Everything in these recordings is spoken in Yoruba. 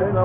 ẹni náà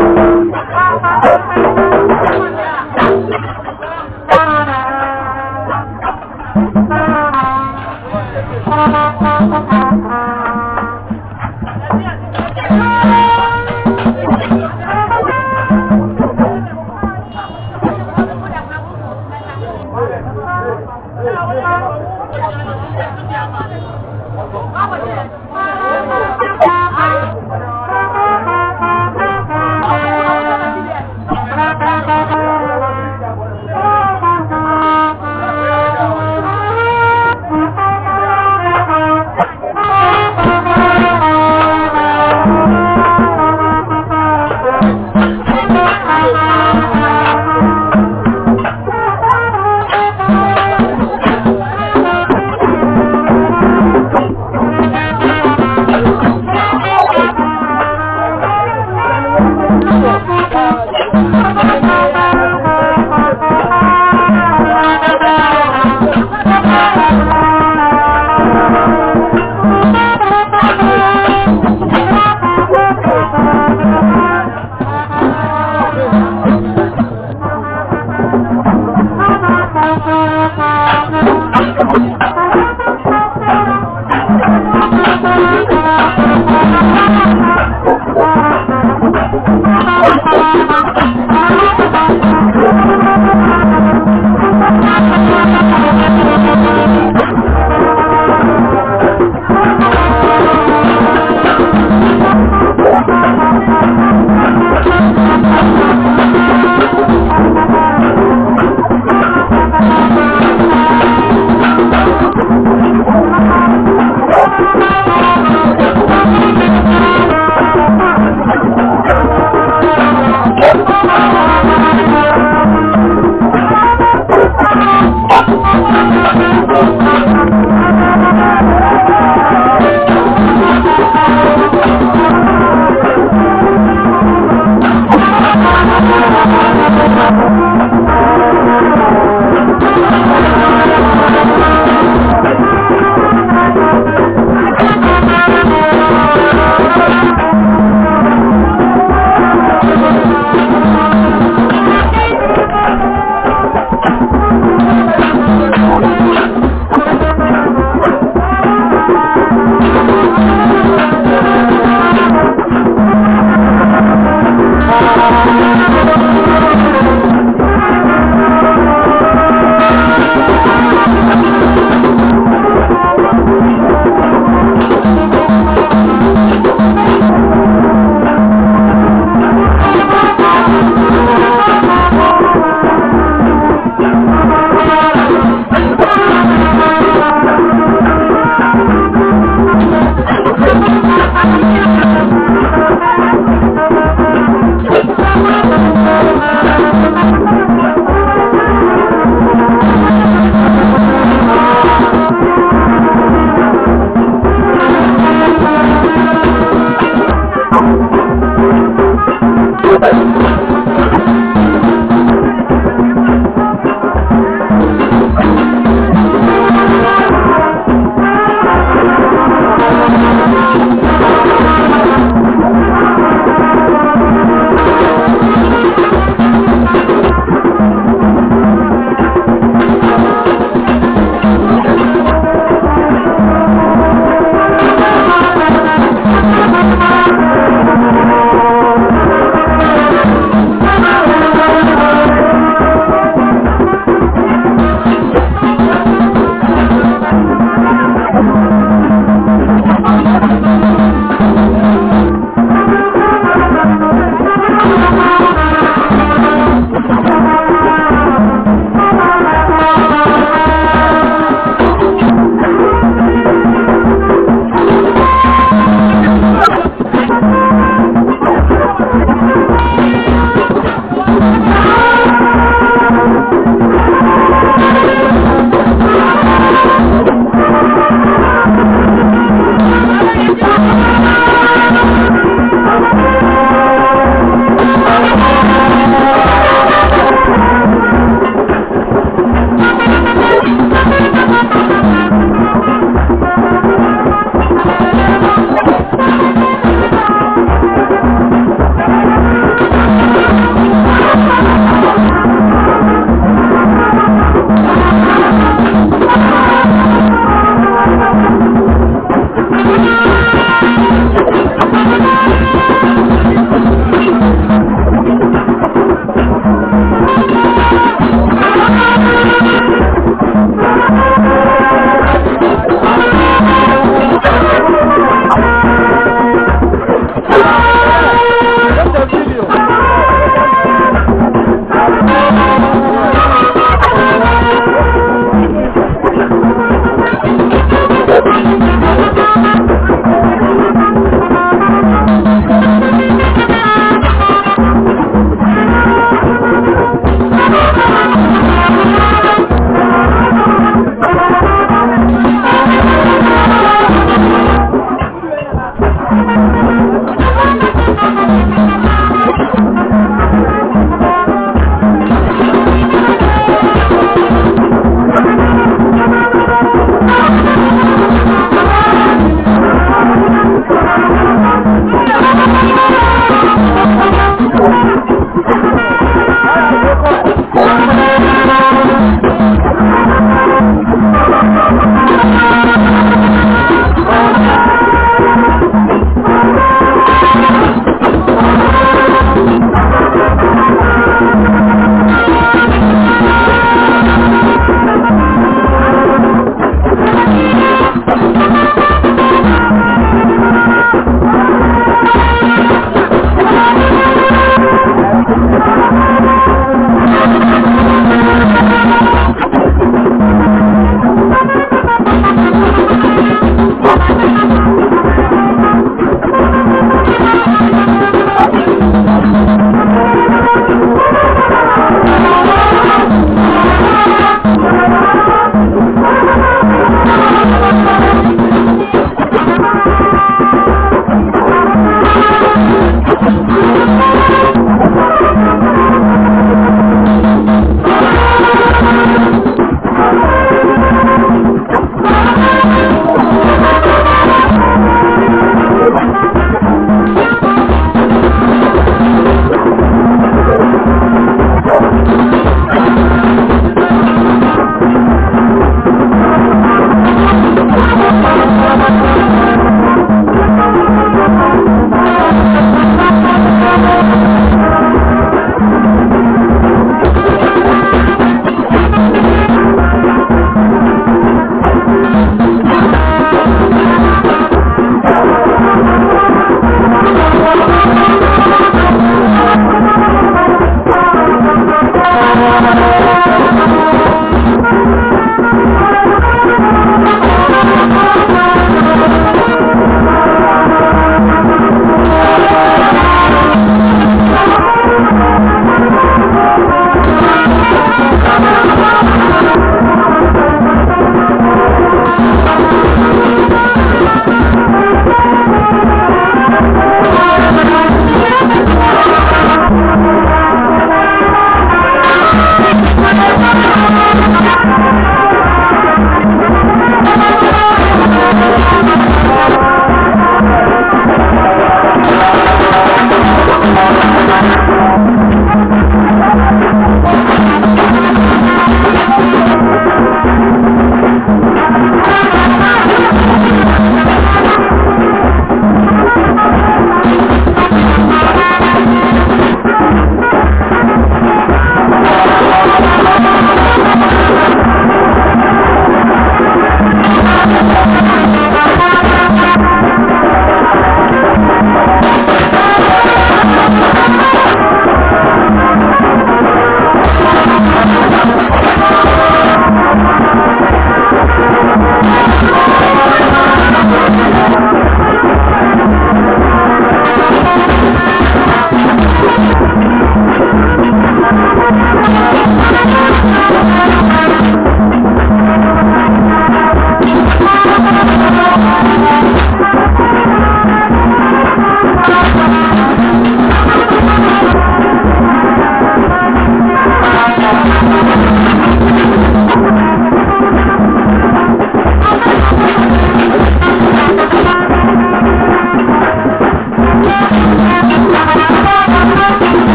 thank you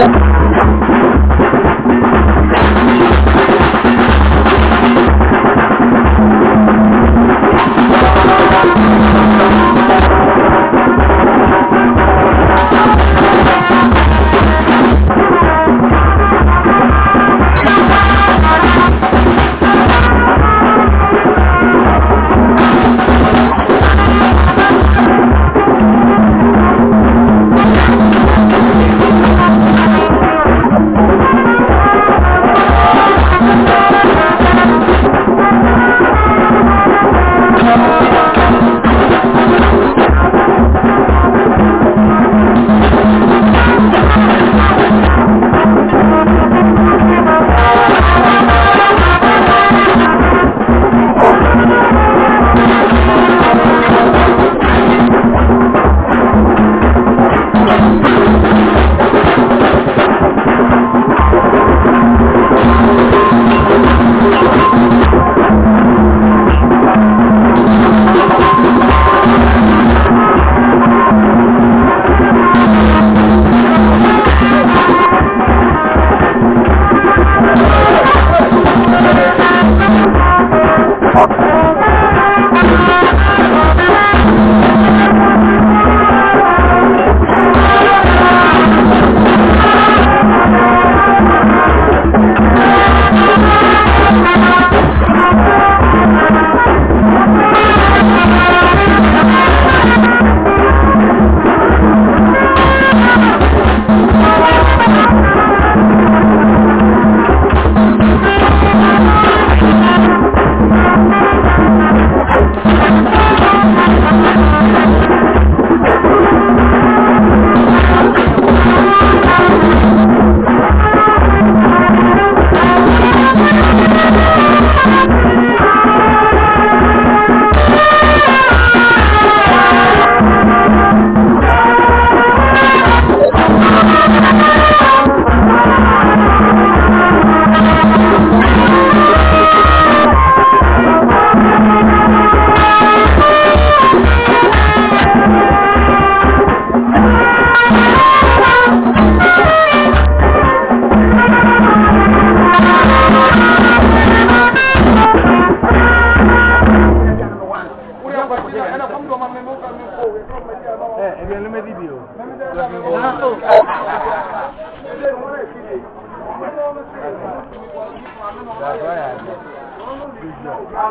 Adam.